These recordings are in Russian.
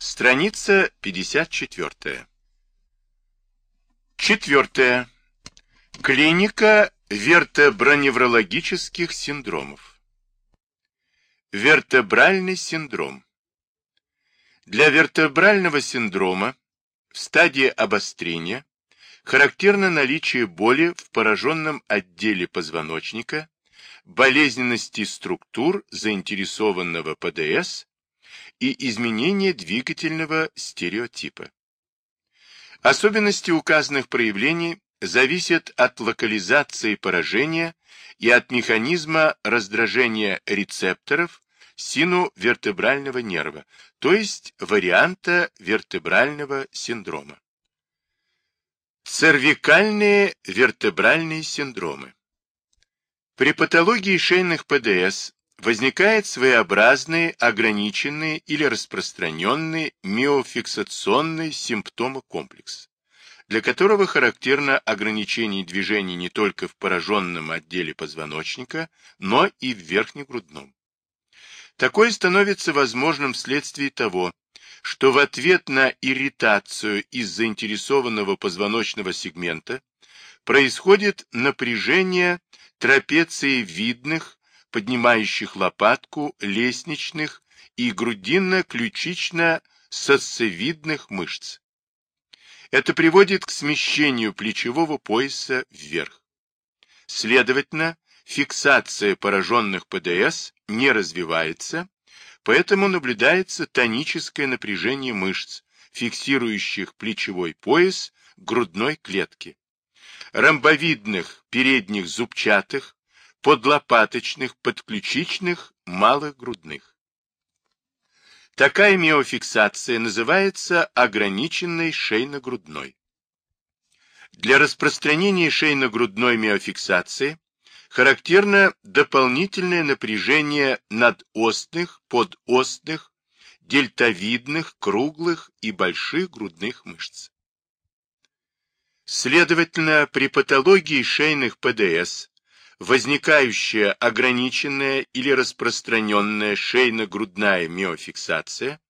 Страница 54. Четвертое. Клиника вертеброневрологических синдромов. Вертебральный синдром. Для вертебрального синдрома в стадии обострения характерно наличие боли в пораженном отделе позвоночника, болезненности структур заинтересованного ПДС и изменение двигательного стереотипа. Особенности указанных проявлений зависят от локализации поражения и от механизма раздражения рецепторов синувертебрального нерва, то есть варианта вертебрального синдрома. Цервикальные вертебральные синдромы. При патологии шейных ПДС возникает своеобразный, ограниченный или распространенный миофиксационный симптомокомплекс, для которого характерно ограничение движений не только в пораженном отделе позвоночника, но и в верхнегрудном. Такое становится возможным вследствие того, что в ответ на ирритацию из заинтересованного позвоночного сегмента происходит напряжение трапециевидных поднимающих лопатку, лестничных и грудинно-ключично-сосцевидных мышц. Это приводит к смещению плечевого пояса вверх. Следовательно, фиксация пораженных ПДС не развивается, поэтому наблюдается тоническое напряжение мышц, фиксирующих плечевой пояс грудной клетки, ромбовидных передних зубчатых, подлопаточных, подключичных, малых грудных. Такая миофиксация называется ограниченной шейно-грудной. Для распространения шейно-грудной миофиксации характерно дополнительное напряжение надостных, подостных, дельтовидных, круглых и больших грудных мышц. Следовательно, при патологии шейных ПДС возникающая ограниченная или распространенная шейно-грудная миофиксация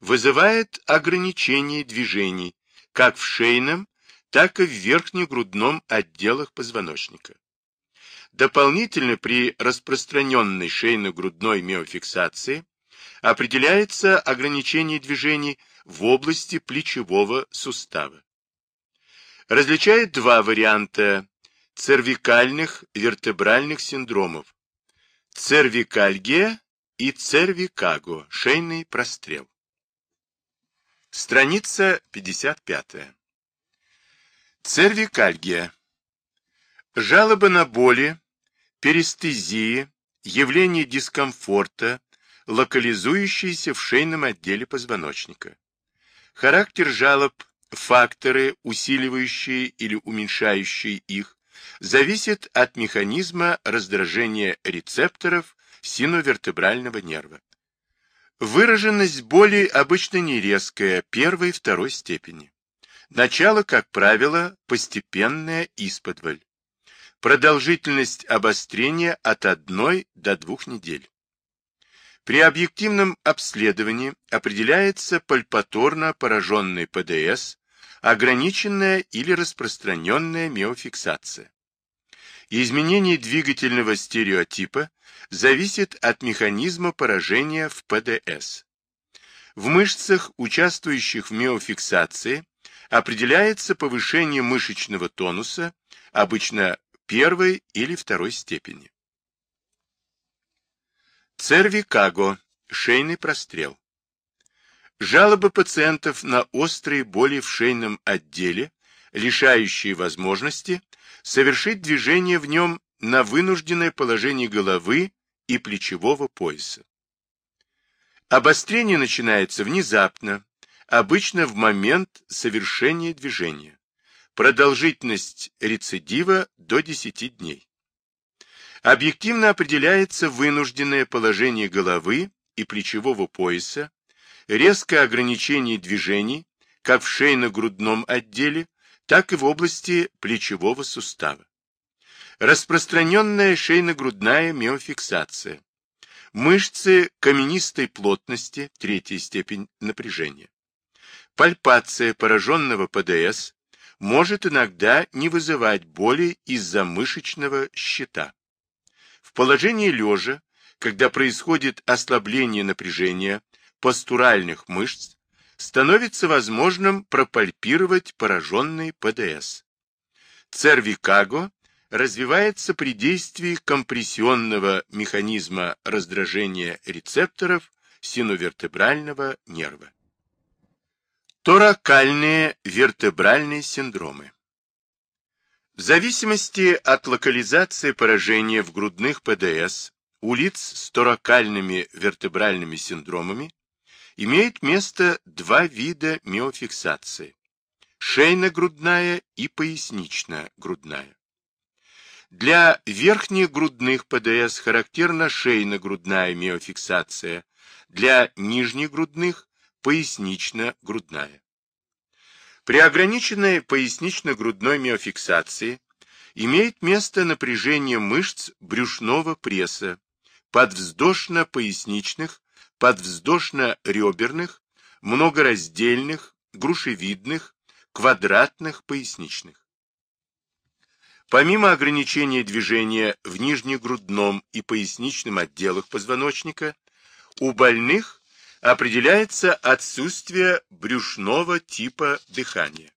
вызывает ограничение движений как в шейном, так и в верхнегрудном отделах позвоночника. Дополнительно при распространенной шейно-грудной миофиксации определяется ограничение движений в области плечевого сустава. Различает два варианта цервикальных вертебральных синдромов, цервикальгия и цервикаго, шейный прострел. Страница 55. Цервикальгия. Жалобы на боли, перистезии, явление дискомфорта, локализующиеся в шейном отделе позвоночника. Характер жалоб, факторы, усиливающие или уменьшающие их, зависит от механизма раздражения рецепторов синовертебрального нерва. Выраженность боли обычно не резкая, первой и второй степени. Начало, как правило, постепенное исподволь. Продолжительность обострения от одной до двух недель. При объективном обследовании определяется пальпаторно пораженный ПДС, ограниченная или распространенная миофиксация. Изменение двигательного стереотипа зависит от механизма поражения в ПДС. В мышцах, участвующих в миофиксации, определяется повышение мышечного тонуса, обычно первой или второй степени. Цервикаго, шейный прострел. Жалобы пациентов на острые боли в шейном отделе, лишающие возможности совершить движение в нем на вынужденное положение головы и плечевого пояса. Обострение начинается внезапно, обычно в момент совершения движения. Продолжительность рецидива до 10 дней. Объективно определяется вынужденное положение головы и плечевого пояса, резкое ограничение движений, как в шейно-грудном отделе, так и в области плечевого сустава. Распространенная шейно-грудная миофиксация. Мышцы каменистой плотности, третья степень напряжения. Пальпация пораженного ПДС может иногда не вызывать боли из-за мышечного щита. В положении лежа, когда происходит ослабление напряжения постуральных мышц, становится возможным пропальпировать пораженный ПДС. Цервикаго развивается при действии компрессионного механизма раздражения рецепторов синовертебрального нерва. Торакальные вертебральные синдромы. В зависимости от локализации поражения в грудных ПДС у лиц с торакальными вертебральными синдромами имеет место два вида миофиксации – шейно-грудная и пояснично-грудная. Для верхних грудных ПДС характерна шейно-грудная миофиксация, для нижних грудных пояснично-грудная. При ограниченной пояснично-грудной миофиксации имеет место напряжение мышц брюшного пресса, подвздошно-поясничных, подвздошно-реберных, многораздельных, грушевидных, квадратных поясничных. Помимо ограничения движения в нижнегрудном и поясничном отделах позвоночника, у больных определяется отсутствие брюшного типа дыхания.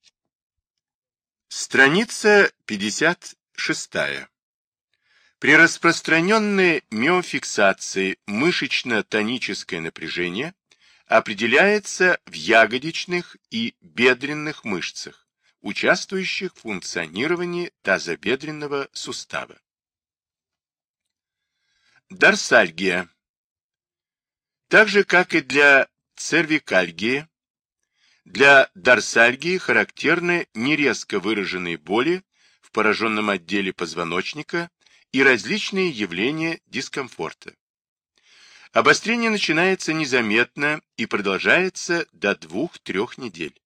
Страница 56. При распространенной миофиксации мышечно-тоническое напряжение определяется в ягодичных и бедренных мышцах, участвующих в функционировании тазобедренного сустава. Дорсальгия так же, как и для цервикальгии, для дорсальгии характерны нерезко выраженные боли в пораженном отделе позвоночника и различные явления дискомфорта. Обострение начинается незаметно и продолжается до 2-3 недель.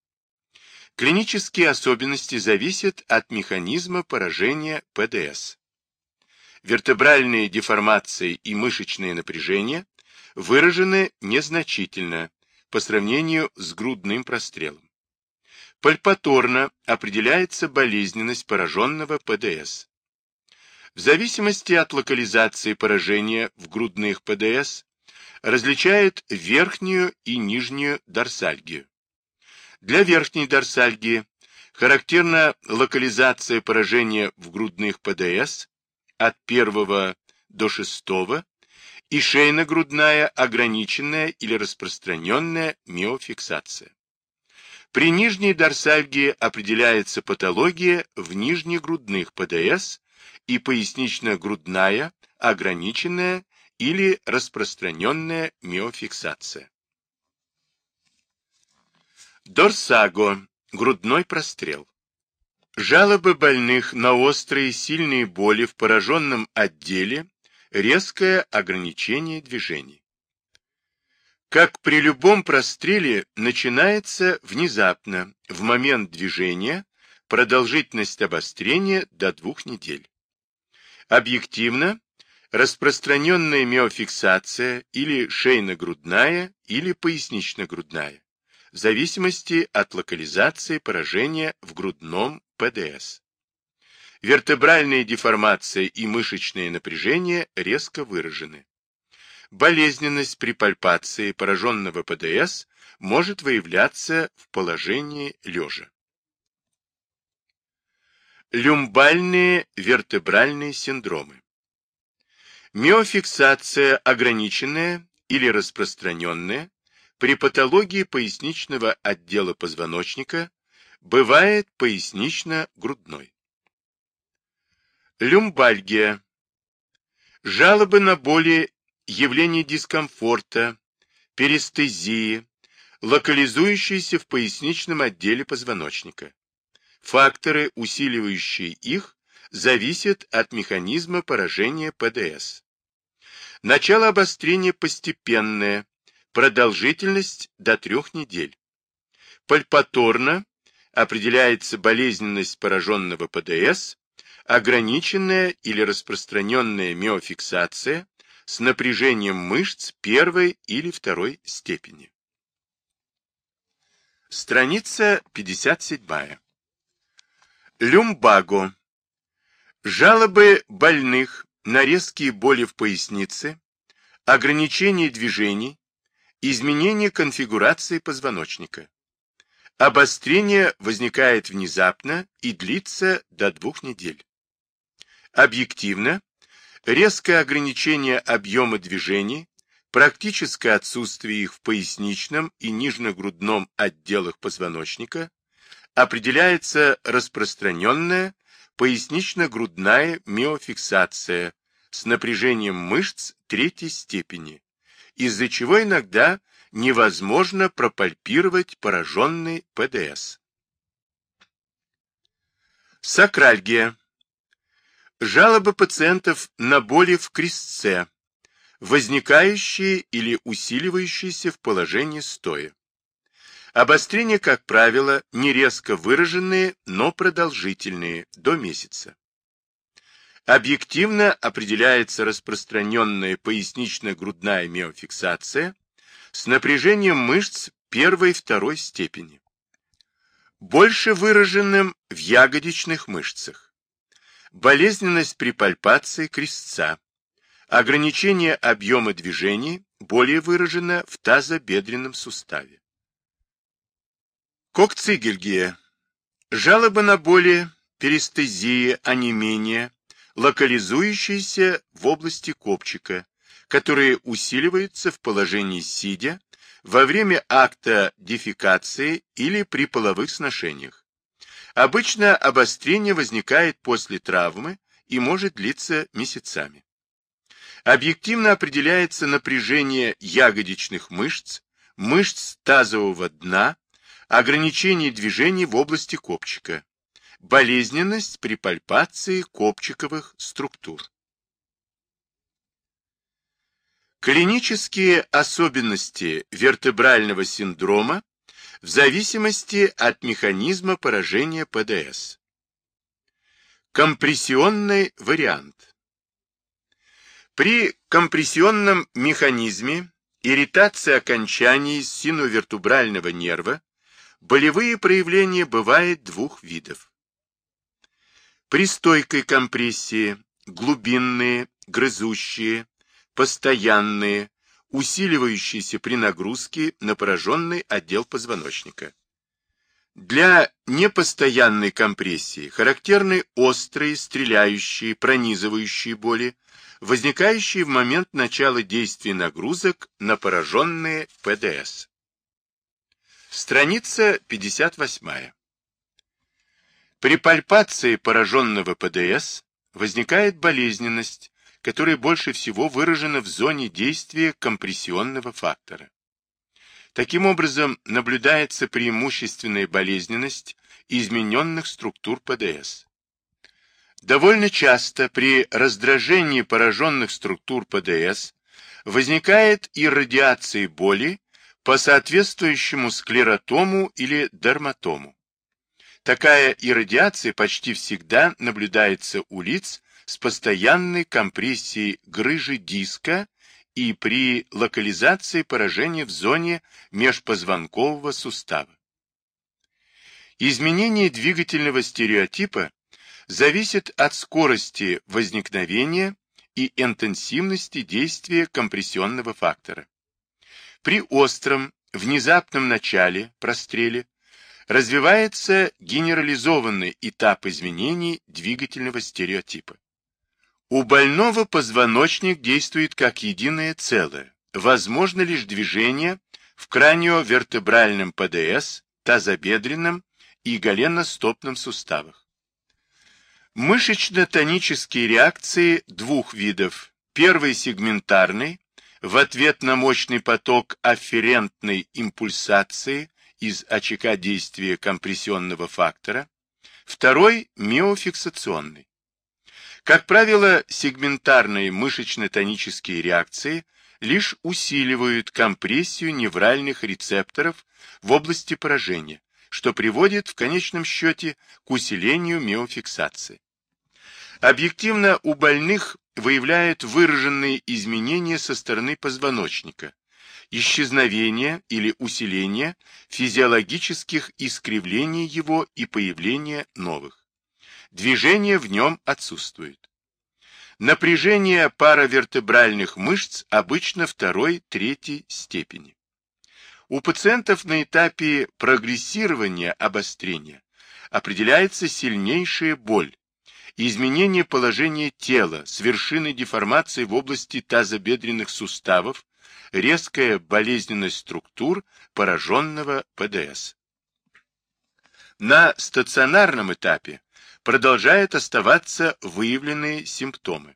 Клинические особенности зависят от механизма поражения ПДС. Вертебральные деформации и мышечные напряжения выражены незначительно по сравнению с грудным прострелом. Пальпаторно определяется болезненность пораженного ПДС. В зависимости от локализации поражения в грудных ПДС различают верхнюю и нижнюю дорсальгию. Для верхней дорсальгии характерна локализация поражения в грудных ПДС от 1 до 6 и шейно-грудная ограниченная или распространенная миофиксация. При нижней дорсальгии определяется патология в нижнегрудных ПДС и пояснично-грудная, ограниченная или распространенная миофиксация. Дорсаго. Грудной прострел. Жалобы больных на острые сильные боли в пораженном отделе резкое ограничение движений. Как при любом простреле начинается внезапно, в момент движения, продолжительность обострения до двух недель. Объективно, распространенная миофиксация или шейно-грудная или пояснично-грудная, в зависимости от локализации поражения в грудном ПДС. Вертебральные деформации и мышечные напряжения резко выражены. Болезненность при пальпации пораженного ПДС может выявляться в положении лежа. Люмбальные вертебральные синдромы. Миофиксация ограниченная или распространенная при патологии поясничного отдела позвоночника бывает пояснично-грудной. Люмбальгия. Жалобы на боли, явление дискомфорта, перистезии, локализующиеся в поясничном отделе позвоночника. Факторы, усиливающие их, зависят от механизма поражения ПДС. Начало обострения постепенное, продолжительность до трех недель. Пальпаторно определяется болезненность пораженного ПДС огограниченная или распространенная миофиксация с напряжением мышц первой или второй степени. Страница 57. Люмбаго. Жалобы больных на резкие боли в пояснице, ограничение движений, изменение конфигурации позвоночника. Обострение возникает внезапно и длится до двух недель. Объективно, резкое ограничение объема движений, практическое отсутствие их в поясничном и нижнегрудном отделах позвоночника определяется распространенная пояснично-грудная миофиксация с напряжением мышц третьей степени, из-за чего иногда невозможно пропальпировать пораженный ПДС. Сакральгия. Жалобы пациентов на боли в крестце, возникающие или усиливающиеся в положении стоя. Обострения, как правило, не резко выраженные, но продолжительные, до месяца. Объективно определяется распространенная пояснично-грудная миофиксация с напряжением мышц первой и второй степени. Больше выраженным в ягодичных мышцах. Болезненность при пальпации крестца. Ограничение объема движений более выражено в тазобедренном суставе. Кокцигельгия. Жалобы на боли, перистезия, онемение, локализующиеся в области копчика, которые усиливаются в положении сидя, во время акта дефекации или при половых сношениях. Обычно обострение возникает после травмы и может длиться месяцами. Объективно определяется напряжение ягодичных мышц, мышц тазового дна, ограничение движений в области копчика, болезненность при пальпации копчиковых структур. Клинические особенности вертебрального синдрома в зависимости от механизма поражения ПДС. Компрессионный вариант. При компрессионном механизме ирритация окончаний синовертебрального нерва болевые проявления бывают двух видов. При стойкой компрессии глубинные, грызущие, постоянные, усиливающиеся при нагрузке на пораженный отдел позвоночника. Для непостоянной компрессии характерны острые, стреляющие, пронизывающие боли, возникающие в момент начала действия нагрузок на пораженные ПДС. Страница 58. При пальпации пораженного ПДС возникает болезненность, которая больше всего выражена в зоне действия компрессионного фактора. Таким образом, наблюдается преимущественная болезненность измененных структур ПДС. Довольно часто при раздражении пораженных структур ПДС возникает и радиация боли по соответствующему склеротому или дерматому. Такая иррадиация почти всегда наблюдается у лиц с постоянной компрессией грыжи диска и при локализации поражения в зоне межпозвонкового сустава. Изменение двигательного стереотипа зависит от скорости возникновения и интенсивности действия компрессионного фактора. При остром, внезапном начале, простреле, развивается генерализованный этап изменений двигательного стереотипа. У больного позвоночник действует как единое целое. Возможно лишь движение в краниовертебральном ПДС, тазобедренном и голеностопном суставах. Мышечно-тонические реакции двух видов. Первый сегментарный, в ответ на мощный поток афферентной импульсации из очага действия компрессионного фактора. Второй – миофиксационный. Как правило, сегментарные мышечно-тонические реакции лишь усиливают компрессию невральных рецепторов в области поражения, что приводит в конечном счете к усилению миофиксации. Объективно у больных выявляют выраженные изменения со стороны позвоночника, исчезновение или усиление физиологических искривлений его и появление новых. Движение в нем отсутствует. Напряжение паравертебральных мышц обычно второй-третьей степени. У пациентов на этапе прогрессирования обострения определяется сильнейшая боль, изменение положения тела с вершиной деформации в области тазобедренных суставов, резкая болезненность структур пораженного ПДС. На стационарном этапе продолжают оставаться выявленные симптомы.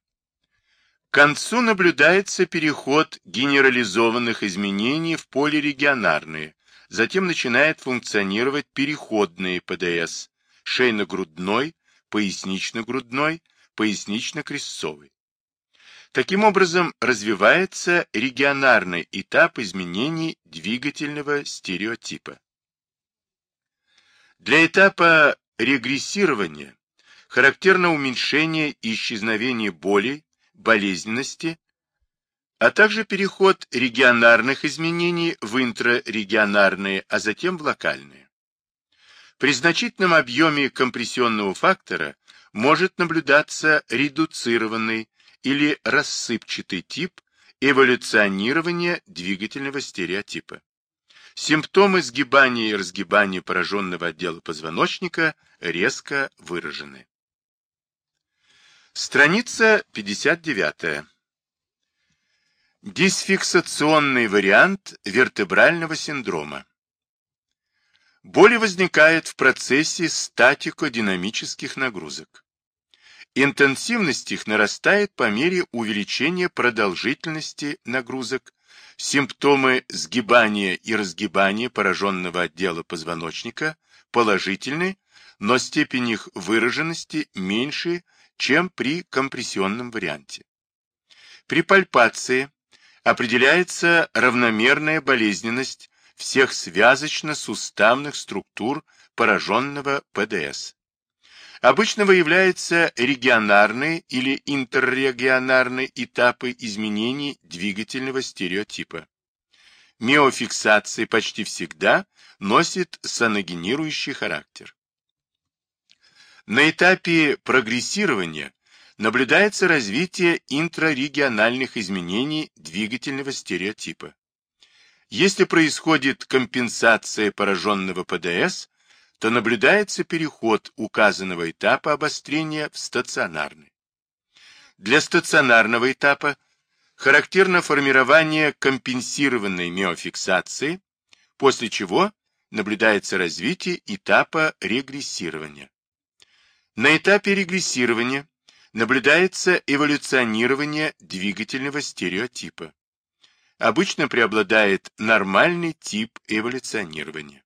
К концу наблюдается переход генерализованных изменений в полирегионарные, затем начинает функционировать переходные ПДС, шейно-грудной, пояснично-грудной, пояснично-крестцовый. Таким образом, развивается регионарный этап изменений двигательного стереотипа. Для этапа регрессирования характерно уменьшение и исчезновение боли, болезненности, а также переход регионарных изменений в интрарегионарные, а затем в локальные. При значительном объеме компрессионного фактора может наблюдаться редуцированный или рассыпчатый тип эволюционирования двигательного стереотипа. Симптомы сгибания и разгибания пораженного отдела позвоночника резко выражены. Страница 59. Дисфиксационный вариант вертебрального синдрома. Боли возникают в процессе статико-динамических нагрузок. Интенсивность их нарастает по мере увеличения продолжительности нагрузок. Симптомы сгибания и разгибания пораженного отдела позвоночника положительны, но степень их выраженности меньше, чем при компрессионном варианте. При пальпации определяется равномерная болезненность всех связочно-суставных структур пораженного ПДС. Обычно выявляются регионарные или интеррегионарные этапы изменений двигательного стереотипа. Миофиксация почти всегда носит саногенирующий характер. На этапе прогрессирования наблюдается развитие интрарегиональных изменений двигательного стереотипа. Если происходит компенсация пораженного ПДС, то наблюдается переход указанного этапа обострения в стационарный. Для стационарного этапа характерно формирование компенсированной миофиксации, после чего наблюдается развитие этапа регрессирования. На этапе регрессирования наблюдается эволюционирование двигательного стереотипа. Обычно преобладает нормальный тип эволюционирования.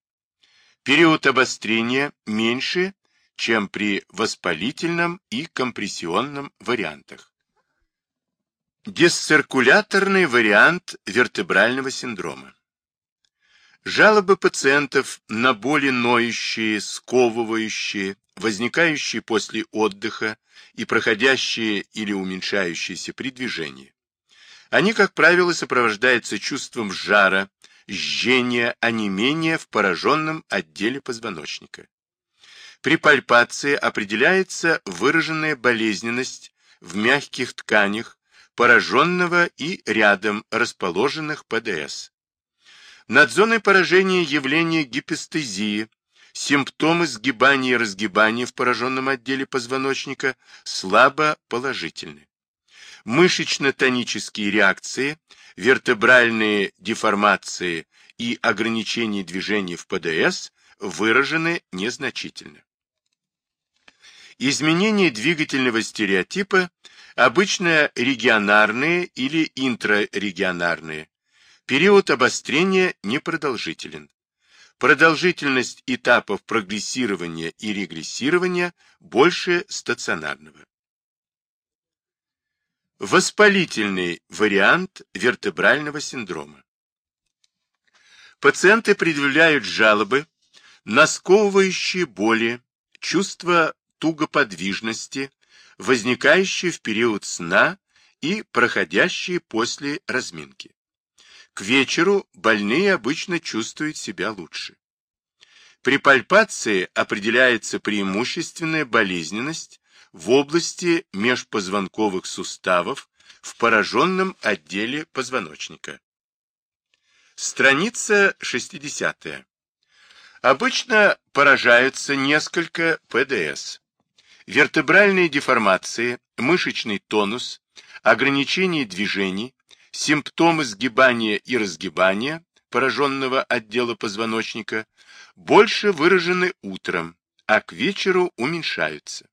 Период обострения меньше, чем при воспалительном и компрессионном вариантах. Дисциркуляторный вариант вертебрального синдрома. Жалобы пациентов на боли ноющие, сковывающие, возникающие после отдыха и проходящие или уменьшающиеся при движении. Они, как правило, сопровождаются чувством жара, жжение, онемение в пораженном отделе позвоночника. При пальпации определяется выраженная болезненность в мягких тканях пораженного и рядом расположенных ПДС. Над зоной поражения явление гипестезии, симптомы сгибания и разгибания в пораженном отделе позвоночника слабо положительны. Мышечно-тонические реакции вертебральные деформации и ограничения движения в ПДС выражены незначительно. Изменения двигательного стереотипа обычно регионарные или интрарегионарные. Период обострения непродолжителен. Продолжительность этапов прогрессирования и регрессирования больше стационарного. Воспалительный вариант вертебрального синдрома. Пациенты предъявляют жалобы на сковывающие боли, чувство тугоподвижности, возникающие в период сна и проходящие после разминки. К вечеру больные обычно чувствуют себя лучше. При пальпации определяется преимущественная болезненность в области межпозвонковых суставов в пораженном отделе позвоночника. Страница 60. Обычно поражаются несколько ПДС. Вертебральные деформации, мышечный тонус, ограничение движений, симптомы сгибания и разгибания пораженного отдела позвоночника больше выражены утром, а к вечеру уменьшаются.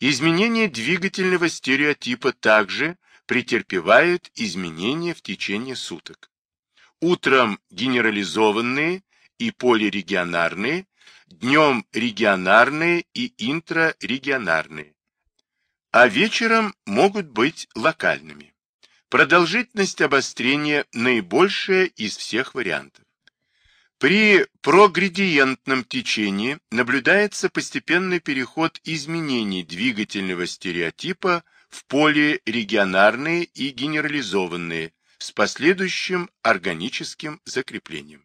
Изменения двигательного стереотипа также претерпевают изменения в течение суток. Утром генерализованные и полирегионарные, днем регионарные и интрарегионарные, а вечером могут быть локальными. Продолжительность обострения наибольшая из всех вариантов. При прогредиентном течении наблюдается постепенный переход изменений двигательного стереотипа в полирегионарные и генерализованные с последующим органическим закреплением.